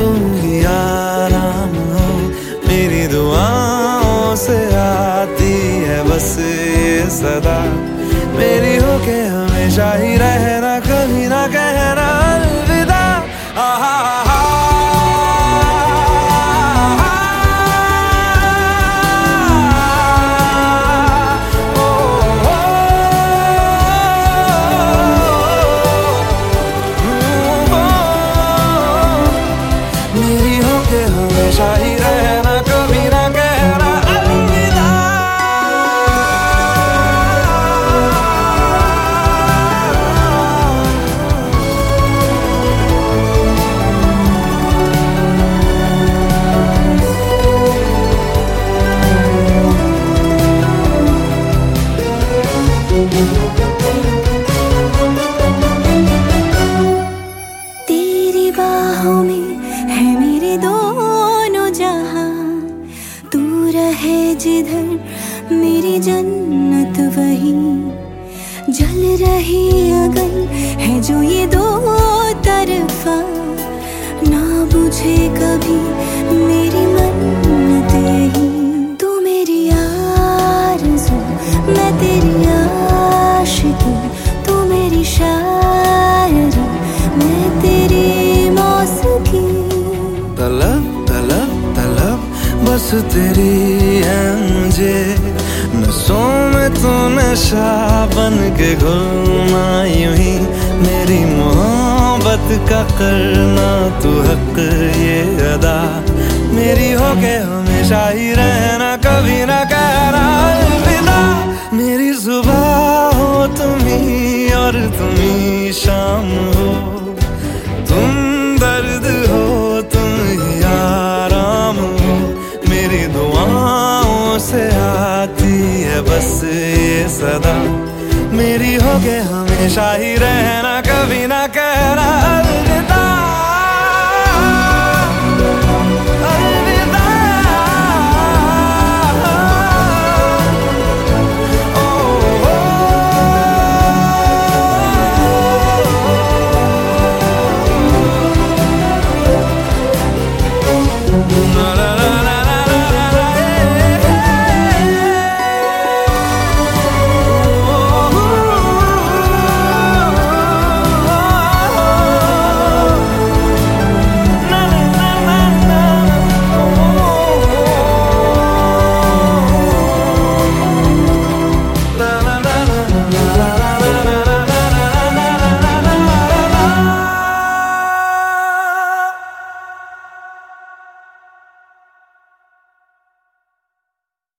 तुम आराम, हो। मेरी दुआओं से आती है बस सदा। मेरी हो के हमेशा ही रहना, कभी ना कहना अलविदा। आहा तेरी बाहों में है मेरे दोनों जहाँ। तू रहे जिधर, मेरी जन्नत वही। जल रही अगन है जो ये दो तरफा, ना बुझे कभी मेरी बस तेरी है नसों में तो नशा बन के घुलना यूँ ही। मेरी मोहब्बत का करना तू हक ये अदा। मेरी हो के हमेशा ही रहना, कभी ना कहना। आती है बस ये सदा। मेरी हो गए हमेशा ही रहना, कभी ना कहना अलविदा